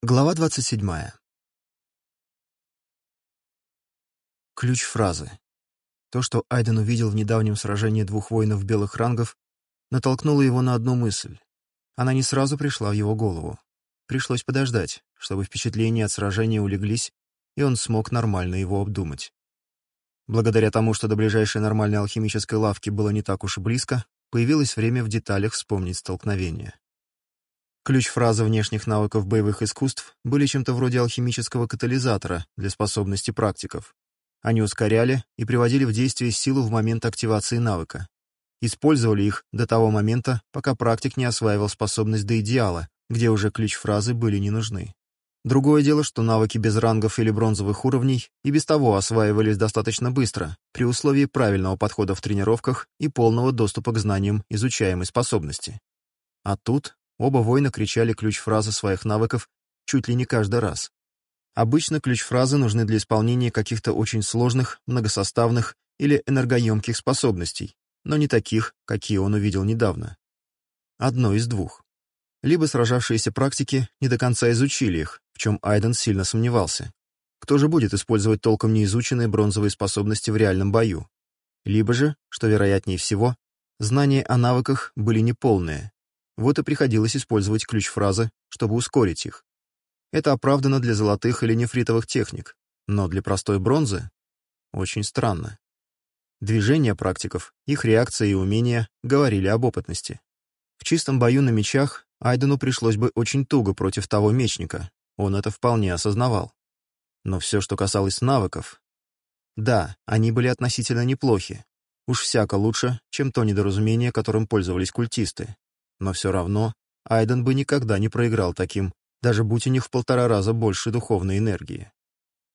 Глава 27. Ключ фразы. То, что Айден увидел в недавнем сражении двух воинов белых рангов, натолкнуло его на одну мысль. Она не сразу пришла в его голову. Пришлось подождать, чтобы впечатления от сражения улеглись, и он смог нормально его обдумать. Благодаря тому, что до ближайшей нормальной алхимической лавки было не так уж и близко, появилось время в деталях вспомнить столкновение. Ключ-фраза внешних навыков боевых искусств были чем-то вроде алхимического катализатора для способности практиков. Они ускоряли и приводили в действие силу в момент активации навыка. Использовали их до того момента, пока практик не осваивал способность до идеала, где уже ключ-фразы были не нужны. Другое дело, что навыки без рангов или бронзовых уровней и без того осваивались достаточно быстро, при условии правильного подхода в тренировках и полного доступа к знаниям изучаемой способности. А тут Оба воина кричали ключ-фразы своих навыков чуть ли не каждый раз. Обычно ключ-фразы нужны для исполнения каких-то очень сложных, многосоставных или энергоемких способностей, но не таких, какие он увидел недавно. Одно из двух. Либо сражавшиеся практики не до конца изучили их, в чем Айден сильно сомневался. Кто же будет использовать толком неизученные бронзовые способности в реальном бою? Либо же, что вероятнее всего, знания о навыках были неполные, вот и приходилось использовать ключ-фразы, чтобы ускорить их. Это оправдано для золотых или нефритовых техник, но для простой бронзы — очень странно. Движения практиков, их реакция и умения говорили об опытности. В чистом бою на мечах Айдену пришлось бы очень туго против того мечника, он это вполне осознавал. Но все, что касалось навыков... Да, они были относительно неплохи. Уж всяко лучше, чем то недоразумение, которым пользовались культисты. Но все равно Айден бы никогда не проиграл таким, даже будь у них в полтора раза больше духовной энергии.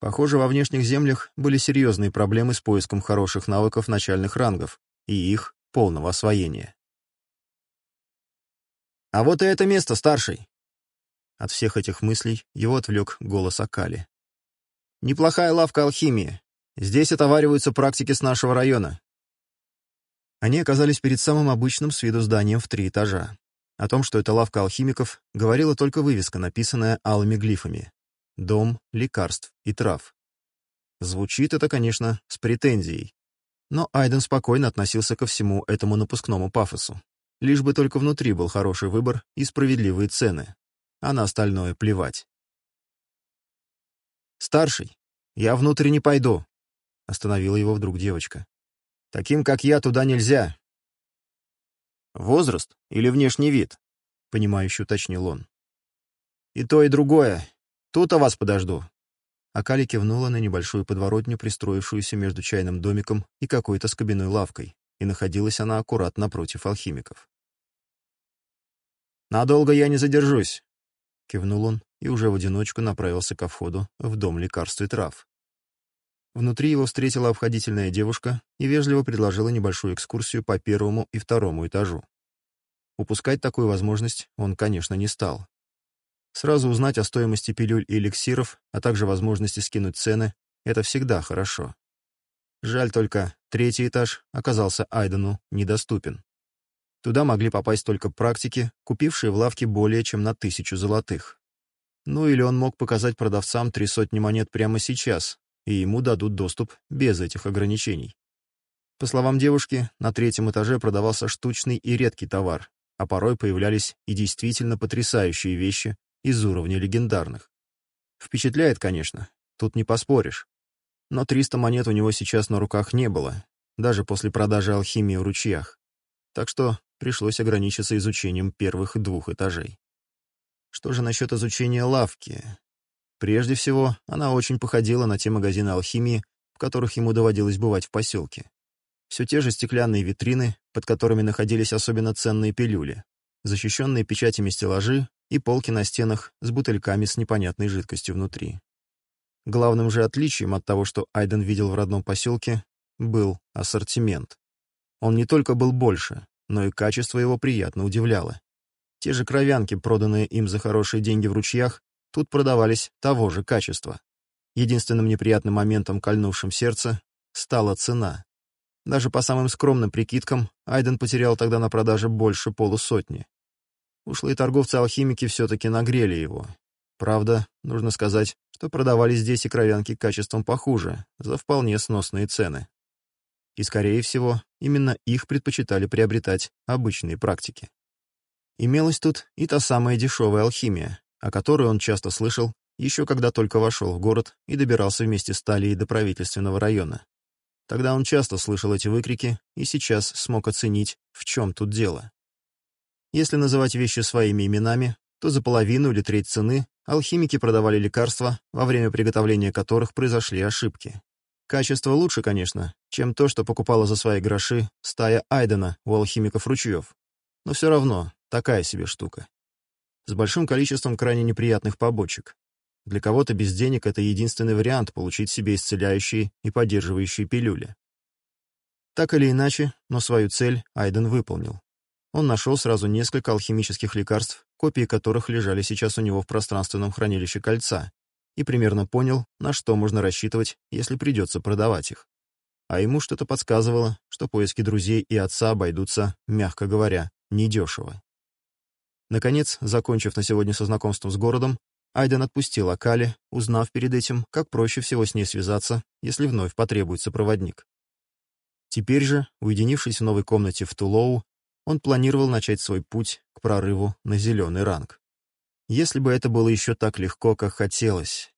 Похоже, во внешних землях были серьезные проблемы с поиском хороших навыков начальных рангов и их полного освоения. «А вот и это место, старший!» От всех этих мыслей его отвлек голос Акали. «Неплохая лавка алхимии. Здесь отовариваются практики с нашего района. Они оказались перед самым обычным с виду зданием в три этажа. О том, что это лавка алхимиков, говорила только вывеска, написанная алыми глифами. «Дом лекарств и трав». Звучит это, конечно, с претензией. Но Айден спокойно относился ко всему этому напускному пафосу. Лишь бы только внутри был хороший выбор и справедливые цены. А на остальное плевать. «Старший, я внутрь не пойду», — остановила его вдруг девочка. Таким, как я, туда нельзя. Возраст или внешний вид? Понимающе уточнил он. И то, и другое. Тут о вас подожду. Акали кивнула на небольшую подворотню, пристроившуюся между чайным домиком и какой-то скобяной лавкой, и находилась она аккуратно напротив алхимиков. «Надолго я не задержусь», — кивнул он и уже в одиночку направился ко входу в дом лекарств и трав, Внутри его встретила обходительная девушка и вежливо предложила небольшую экскурсию по первому и второму этажу. Упускать такую возможность он, конечно, не стал. Сразу узнать о стоимости пилюль и эликсиров, а также возможности скинуть цены — это всегда хорошо. Жаль только, третий этаж оказался Айдену недоступен. Туда могли попасть только практики, купившие в лавке более чем на тысячу золотых. Ну или он мог показать продавцам три сотни монет прямо сейчас, и ему дадут доступ без этих ограничений. По словам девушки, на третьем этаже продавался штучный и редкий товар, а порой появлялись и действительно потрясающие вещи из уровня легендарных. Впечатляет, конечно, тут не поспоришь. Но 300 монет у него сейчас на руках не было, даже после продажи алхимии в ручьях. Так что пришлось ограничиться изучением первых двух этажей. Что же насчет изучения лавки? Прежде всего, она очень походила на те магазины алхимии, в которых ему доводилось бывать в поселке. Все те же стеклянные витрины, под которыми находились особенно ценные пилюли, защищенные печатями стеллажи и полки на стенах с бутыльками с непонятной жидкостью внутри. Главным же отличием от того, что Айден видел в родном поселке, был ассортимент. Он не только был больше, но и качество его приятно удивляло. Те же кровянки, проданные им за хорошие деньги в ручьях, Тут продавались того же качества. Единственным неприятным моментом, кольнувшим сердце, стала цена. Даже по самым скромным прикидкам, Айден потерял тогда на продаже больше полусотни. Ушлые торговцы-алхимики все-таки нагрели его. Правда, нужно сказать, что продавали здесь и кровянки качеством похуже, за вполне сносные цены. И, скорее всего, именно их предпочитали приобретать обычные практики. Имелась тут и та самая дешевая алхимия, о которой он часто слышал, еще когда только вошел в город и добирался вместе с Талией до правительственного района. Тогда он часто слышал эти выкрики и сейчас смог оценить, в чем тут дело. Если называть вещи своими именами, то за половину или треть цены алхимики продавали лекарства, во время приготовления которых произошли ошибки. Качество лучше, конечно, чем то, что покупала за свои гроши стая Айдена у алхимиков ручьев. Но все равно такая себе штука с большим количеством крайне неприятных побочек. Для кого-то без денег это единственный вариант получить себе исцеляющие и поддерживающие пилюли. Так или иначе, но свою цель Айден выполнил. Он нашел сразу несколько алхимических лекарств, копии которых лежали сейчас у него в пространственном хранилище кольца, и примерно понял, на что можно рассчитывать, если придется продавать их. А ему что-то подсказывало, что поиски друзей и отца обойдутся, мягко говоря, недешево. Наконец, закончив на сегодня со знакомством с городом, Айден отпустил Акали, узнав перед этим, как проще всего с ней связаться, если вновь потребуется проводник. Теперь же, уединившись в новой комнате в Тулоу, он планировал начать свой путь к прорыву на зеленый ранг. Если бы это было еще так легко, как хотелось.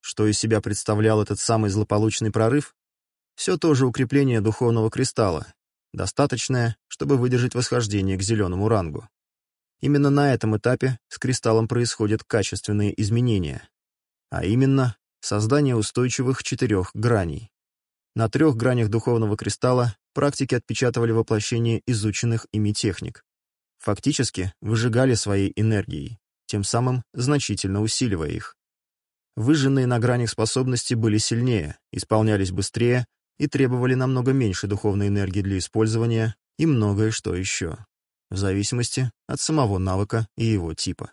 Что из себя представлял этот самый злополучный прорыв? Все то же укрепление духовного кристалла, достаточное, чтобы выдержать восхождение к зеленому рангу. Именно на этом этапе с кристаллом происходят качественные изменения, а именно создание устойчивых четырех граней. На трех гранях духовного кристалла практики отпечатывали воплощение изученных ими техник. Фактически выжигали своей энергией, тем самым значительно усиливая их. Выжженные на гранях способности были сильнее, исполнялись быстрее и требовали намного меньше духовной энергии для использования и многое что еще, в зависимости от самого навыка и его типа.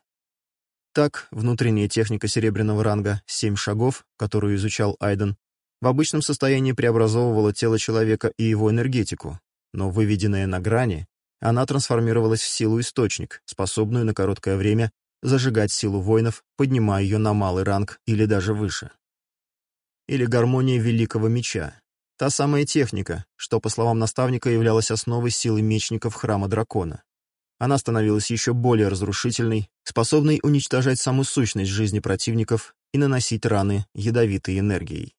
Так, внутренняя техника серебряного ранга «Семь шагов», которую изучал Айден, в обычном состоянии преобразовывала тело человека и его энергетику, но выведенная на грани, она трансформировалась в силу-источник, способную на короткое время зажигать силу воинов, поднимая ее на малый ранг или даже выше. Или гармония Великого Меча, Та самая техника, что, по словам наставника, являлась основой силы мечников храма дракона. Она становилась еще более разрушительной, способной уничтожать саму сущность жизни противников и наносить раны ядовитой энергией.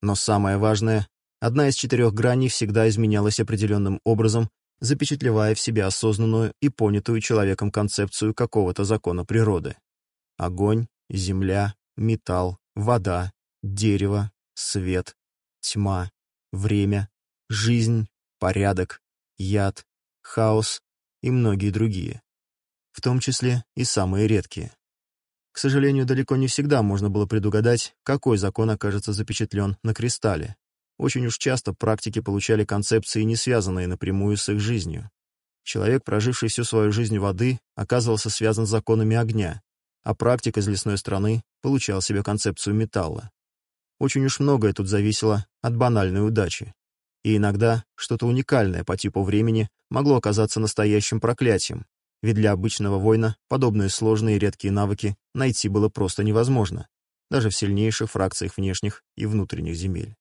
Но самое важное, одна из четырех граней всегда изменялась определенным образом, запечатлевая в себе осознанную и понятую человеком концепцию какого-то закона природы. Огонь, земля, металл, вода, дерево, свет, тьма, время, жизнь, порядок, яд, хаос и многие другие, в том числе и самые редкие. К сожалению, далеко не всегда можно было предугадать, какой закон окажется запечатлен на кристалле. Очень уж часто практики получали концепции, не связанные напрямую с их жизнью. Человек, проживший всю свою жизнь воды, оказывался связан с законами огня, а практик из лесной страны получал себе концепцию металла. Очень уж многое тут зависело от банальной удачи. И иногда что-то уникальное по типу времени могло оказаться настоящим проклятием, ведь для обычного воина подобные сложные и редкие навыки найти было просто невозможно, даже в сильнейших фракциях внешних и внутренних земель.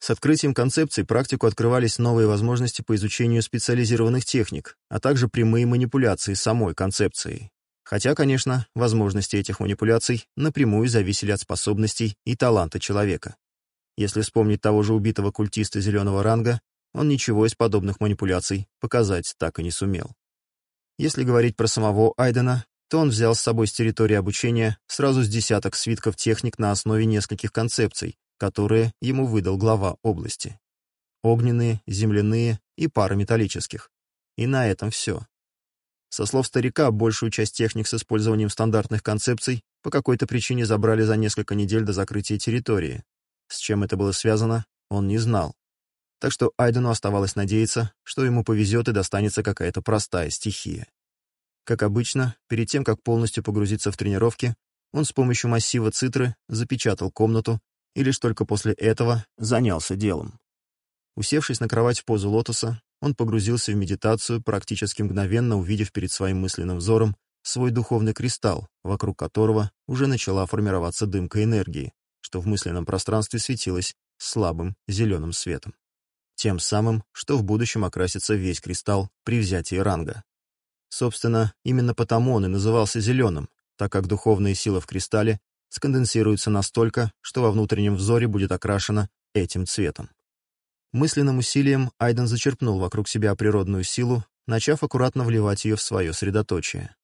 С открытием концепции практику открывались новые возможности по изучению специализированных техник, а также прямые манипуляции самой концепцией. Хотя, конечно, возможности этих манипуляций напрямую зависели от способностей и таланта человека. Если вспомнить того же убитого культиста зеленого ранга, он ничего из подобных манипуляций показать так и не сумел. Если говорить про самого Айдена, то он взял с собой с территории обучения сразу с десяток свитков техник на основе нескольких концепций, которые ему выдал глава области. Огненные, земляные и пара металлических. И на этом все. Со слов старика, большую часть техник с использованием стандартных концепций по какой-то причине забрали за несколько недель до закрытия территории. С чем это было связано, он не знал. Так что Айдену оставалось надеяться, что ему повезет и достанется какая-то простая стихия. Как обычно, перед тем, как полностью погрузиться в тренировки, он с помощью массива цитры запечатал комнату и лишь только после этого занялся делом. Усевшись на кровать в позу лотоса, он погрузился в медитацию, практически мгновенно увидев перед своим мысленным взором свой духовный кристалл, вокруг которого уже начала формироваться дымка энергии, что в мысленном пространстве светилось слабым зеленым светом. Тем самым, что в будущем окрасится весь кристалл при взятии ранга. Собственно, именно потому он и назывался зеленым, так как духовные силы в кристалле сконденсируются настолько, что во внутреннем взоре будет окрашено этим цветом. Мысленным усилием Айден зачерпнул вокруг себя природную силу, начав аккуратно вливать ее в свое средоточие.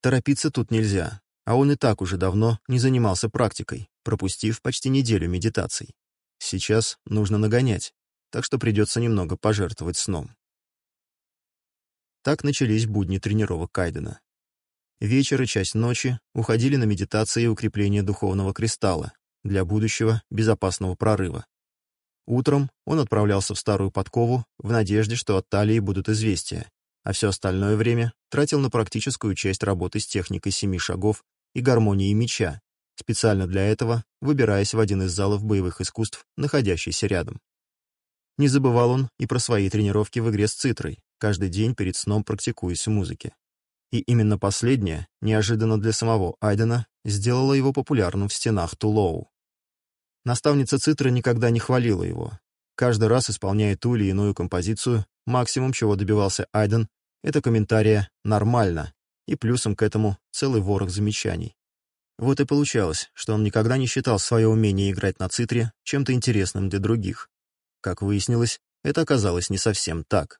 Торопиться тут нельзя, а он и так уже давно не занимался практикой, пропустив почти неделю медитаций. Сейчас нужно нагонять, так что придется немного пожертвовать сном. Так начались будни тренировок Кайдена. Вечер и часть ночи уходили на медитации и укрепление духовного кристалла для будущего безопасного прорыва, Утром он отправлялся в старую подкову в надежде, что от Талии будут известия, а все остальное время тратил на практическую часть работы с техникой семи шагов и гармонией меча, специально для этого выбираясь в один из залов боевых искусств, находящийся рядом. Не забывал он и про свои тренировки в игре с цитрой, каждый день перед сном практикуясь в музыке. И именно последнее, неожиданно для самого Айдена, сделало его популярным в стенах Тулоу. Наставница Цитра никогда не хвалила его. Каждый раз, исполняя ту или иную композицию, максимум, чего добивался Айден, это комментария «нормально» и плюсом к этому целый ворох замечаний. Вот и получалось, что он никогда не считал свое умение играть на цитре чем-то интересным для других. Как выяснилось, это оказалось не совсем так.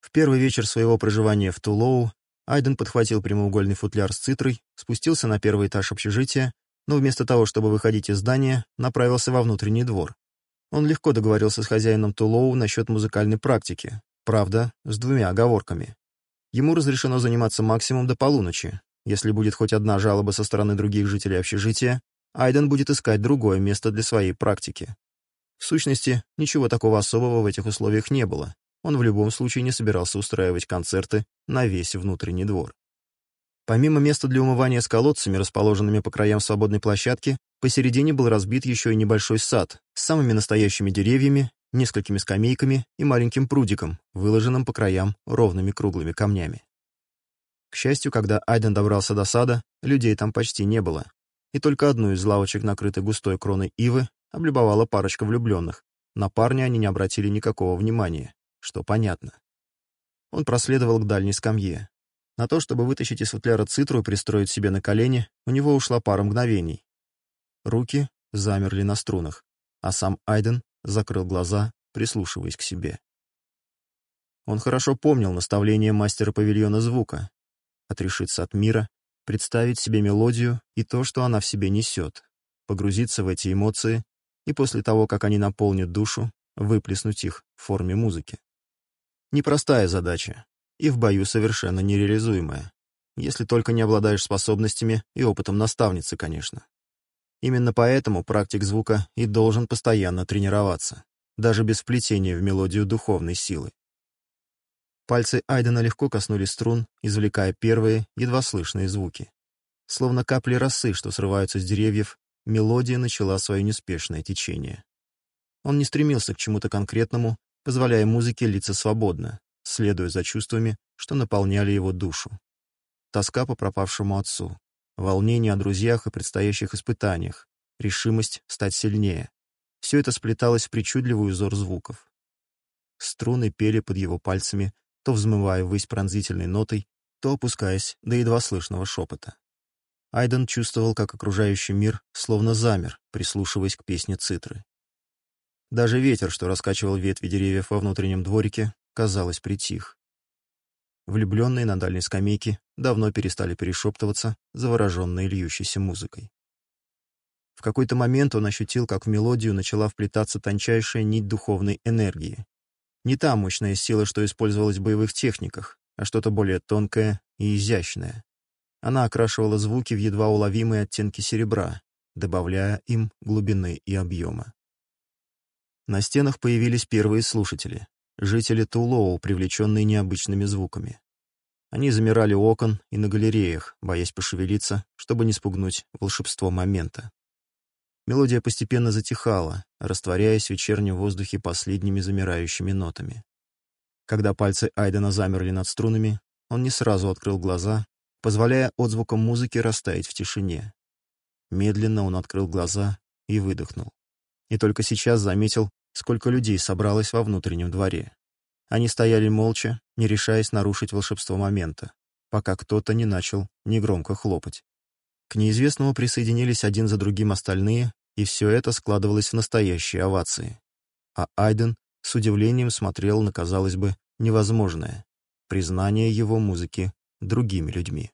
В первый вечер своего проживания в Тулоу Айден подхватил прямоугольный футляр с цитрой, спустился на первый этаж общежития но вместо того, чтобы выходить из здания, направился во внутренний двор. Он легко договорился с хозяином Тулоу насчет музыкальной практики, правда, с двумя оговорками. Ему разрешено заниматься максимум до полуночи. Если будет хоть одна жалоба со стороны других жителей общежития, Айден будет искать другое место для своей практики. В сущности, ничего такого особого в этих условиях не было. Он в любом случае не собирался устраивать концерты на весь внутренний двор. Помимо места для умывания с колодцами, расположенными по краям свободной площадки, посередине был разбит еще и небольшой сад с самыми настоящими деревьями, несколькими скамейками и маленьким прудиком, выложенным по краям ровными круглыми камнями. К счастью, когда Айден добрался до сада, людей там почти не было, и только одну из лавочек, накрытой густой кроной ивы, облюбовала парочка влюбленных. На парня они не обратили никакого внимания, что понятно. Он проследовал к дальней скамье, на то, чтобы вытащить из футляра цитру и пристроить себе на колени, у него ушла пара мгновений. Руки замерли на струнах, а сам Айден закрыл глаза, прислушиваясь к себе. Он хорошо помнил наставление мастера павильона звука — отрешиться от мира, представить себе мелодию и то, что она в себе несет, погрузиться в эти эмоции и после того, как они наполнят душу, выплеснуть их в форме музыки. Непростая задача, и в бою совершенно нереализуемое. Если только не обладаешь способностями и опытом наставницы, конечно. Именно поэтому практик звука и должен постоянно тренироваться, даже без вплетения в мелодию духовной силы. Пальцы Айдена легко коснулись струн, извлекая первые, едва слышные звуки. Словно капли росы, что срываются с деревьев, мелодия начала свое неспешное течение. Он не стремился к чему-то конкретному, позволяя музыке литься свободно, следуя за чувствами, что наполняли его душу. Тоска по пропавшему отцу, волнение о друзьях и предстоящих испытаниях, решимость стать сильнее. Все это сплеталось в причудливый узор звуков. Струны пели под его пальцами, то взмывая ввысь пронзительной нотой, то опускаясь до едва слышного шепота. Айден чувствовал, как окружающий мир словно замер, прислушиваясь к песне цитры. Даже ветер, что раскачивал ветви деревьев во внутреннем дворике, казалось, притих. Влюбленные на дальней скамейке давно перестали перешептываться, завороженные льющейся музыкой. В какой-то момент он ощутил, как в мелодию начала вплетаться тончайшая нить духовной энергии. Не та мощная сила, что использовалась в боевых техниках, а что-то более тонкое и изящное. Она окрашивала звуки в едва уловимые оттенки серебра, добавляя им глубины и объема. На стенах появились первые слушатели жители Тулоу, привлеченные необычными звуками. Они замирали у окон и на галереях, боясь пошевелиться, чтобы не спугнуть волшебство момента. Мелодия постепенно затихала, растворяясь в вечернем воздухе последними замирающими нотами. Когда пальцы Айдена замерли над струнами, он не сразу открыл глаза, позволяя отзвукам музыки растаять в тишине. Медленно он открыл глаза и выдохнул. И только сейчас заметил, сколько людей собралось во внутреннем дворе. Они стояли молча, не решаясь нарушить волшебство момента, пока кто-то не начал негромко хлопать. К неизвестному присоединились один за другим остальные, и все это складывалось в настоящие овации. А Айден с удивлением смотрел на, казалось бы, невозможное — признание его музыки другими людьми.